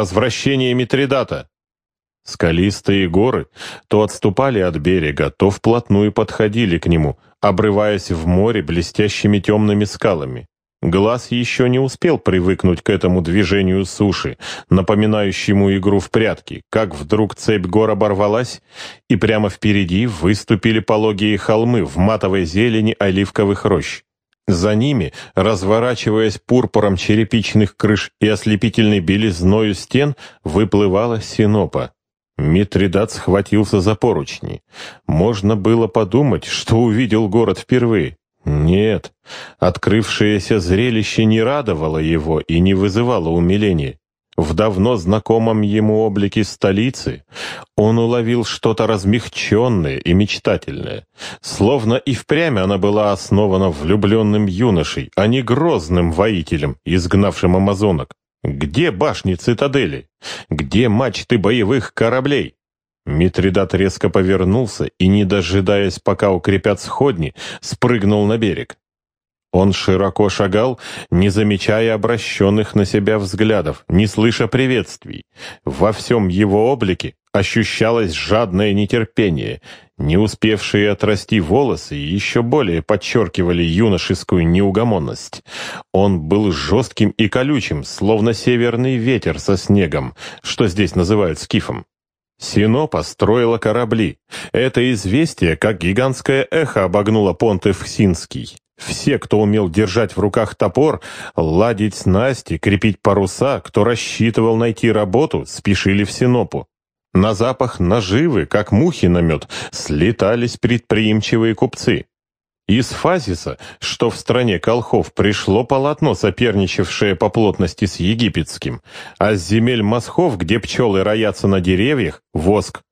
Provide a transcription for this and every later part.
возвращение Митридата. Скалистые горы то отступали от берега, то вплотную подходили к нему, обрываясь в море блестящими темными скалами. Глаз еще не успел привыкнуть к этому движению суши, напоминающему игру в прятки, как вдруг цепь гор оборвалась, и прямо впереди выступили пологие холмы в матовой зелени оливковых рощ. За ними, разворачиваясь пурпуром черепичных крыш и ослепительной белизною стен, выплывала Синопа. Митридат схватился за поручни. Можно было подумать, что увидел город впервые. Нет, открывшееся зрелище не радовало его и не вызывало умиления. В давно знакомом ему облике столицы он уловил что-то размягченное и мечтательное, словно и впрямь она была основана влюбленным юношей, а не грозным воителем, изгнавшим амазонок. Где башни цитадели? Где мачты боевых кораблей? Митридат резко повернулся и, не дожидаясь, пока укрепят сходни, спрыгнул на берег. Он широко шагал, не замечая обращенных на себя взглядов, не слыша приветствий. Во всем его облике ощущалось жадное нетерпение. Не успевшие отрасти волосы еще более подчеркивали юношескую неугомонность. Он был жестким и колючим, словно северный ветер со снегом, что здесь называют скифом. Синопа строила корабли. Это известие, как гигантское эхо, обогнуло понт Эвксинский. Все, кто умел держать в руках топор, ладить снасти, крепить паруса, кто рассчитывал найти работу, спешили в Синопу. На запах наживы, как мухи на мед, слетались предприимчивые купцы. Из Фазиса, что в стране колхов, пришло полотно, соперничавшее по плотности с египетским, а с земель мосхов, где пчелы роятся на деревьях, воск.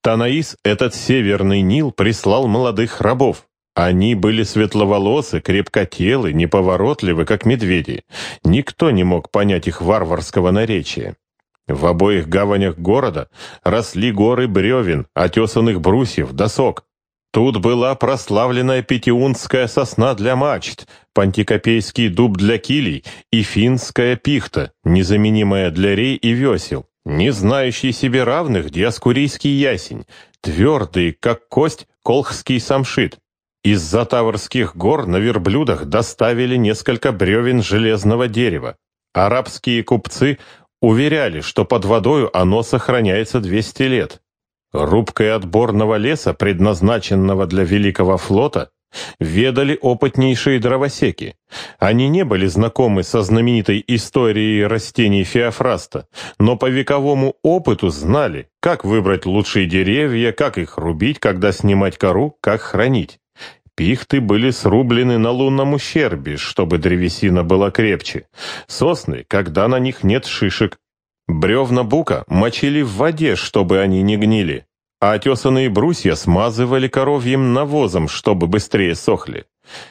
Танаис, этот северный Нил, прислал молодых рабов. Они были светловолосы, крепкотелы, неповоротливы, как медведи. Никто не мог понять их варварского наречия. В обоих гаванях города росли горы бревен, отесанных брусьев, досок. Тут была прославленная пятиунская сосна для мачт, пантикопейский дуб для килей и финская пихта, незаменимая для рей и весел, не знающий себе равных диаскурийский ясень, твердый, как кость, колхский самшит. Из Затаврских гор на верблюдах доставили несколько бревен железного дерева. Арабские купцы уверяли, что под водою оно сохраняется 200 лет. Рубкой отборного леса, предназначенного для Великого флота, ведали опытнейшие дровосеки. Они не были знакомы со знаменитой историей растений Феофраста, но по вековому опыту знали, как выбрать лучшие деревья, как их рубить, когда снимать кору, как хранить. Пихты были срублены на лунном ущербе, чтобы древесина была крепче. Сосны, когда на них нет шишек. Бревна бука мочили в воде, чтобы они не гнили. А отесанные брусья смазывали коровьим навозом, чтобы быстрее сохли.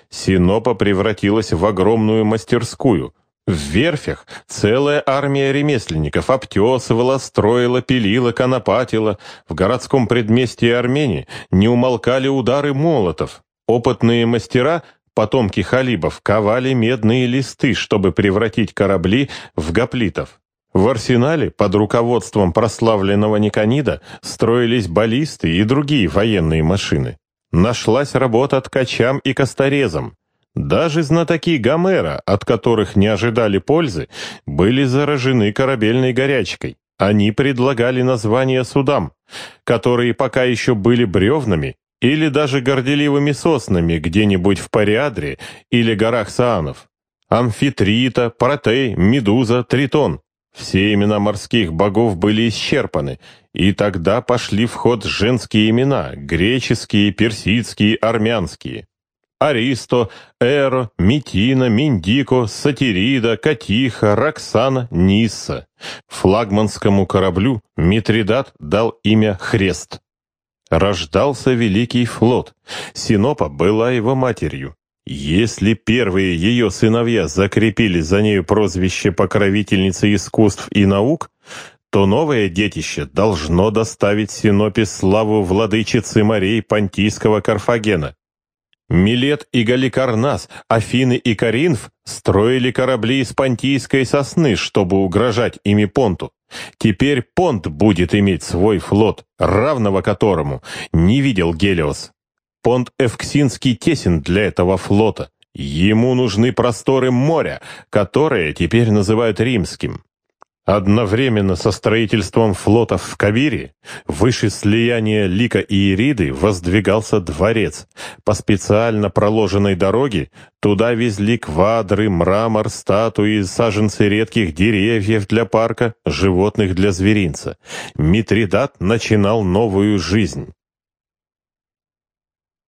Синопа превратилась в огромную мастерскую. В верфях целая армия ремесленников обтесывала, строила, пилила, конопатила. В городском предместье Армении не умолкали удары молотов. Опытные мастера, потомки халибов, ковали медные листы, чтобы превратить корабли в гоплитов. В арсенале под руководством прославленного Никонида строились баллисты и другие военные машины. Нашлась работа ткачам и косторезам. Даже знатоки Гомера, от которых не ожидали пользы, были заражены корабельной горячкой. Они предлагали названия судам, которые пока еще были бревнами или даже горделивыми соснами где-нибудь в Париадре или горах Саанов. Амфитрита, Протей, Медуза, Тритон. Все имена морских богов были исчерпаны, и тогда пошли в ход женские имена, греческие, персидские, армянские. Аристо, Эро, Митина, Миндико, Сатирида, Катиха, Роксана, Нисса. Флагманскому кораблю Митридат дал имя Хрест. Рождался Великий флот. Синопа была его матерью. Если первые ее сыновья закрепили за нею прозвище покровительницы искусств и наук, то новое детище должно доставить Синопе славу владычицы морей Понтийского Карфагена. Милет и Галикарнас, Афины и Каринф строили корабли из понтийской сосны, чтобы угрожать ими Понту. Теперь Понт будет иметь свой флот, равного которому не видел Гелиос. Понт Эвксинский тесен для этого флота. Ему нужны просторы моря, которые теперь называют римским. Одновременно со строительством флотов в Кавире, выше слияния Лика и Ириды, воздвигался дворец. По специально проложенной дороге туда везли квадры, мрамор, статуи, саженцы редких деревьев для парка, животных для зверинца. Митридат начинал новую жизнь.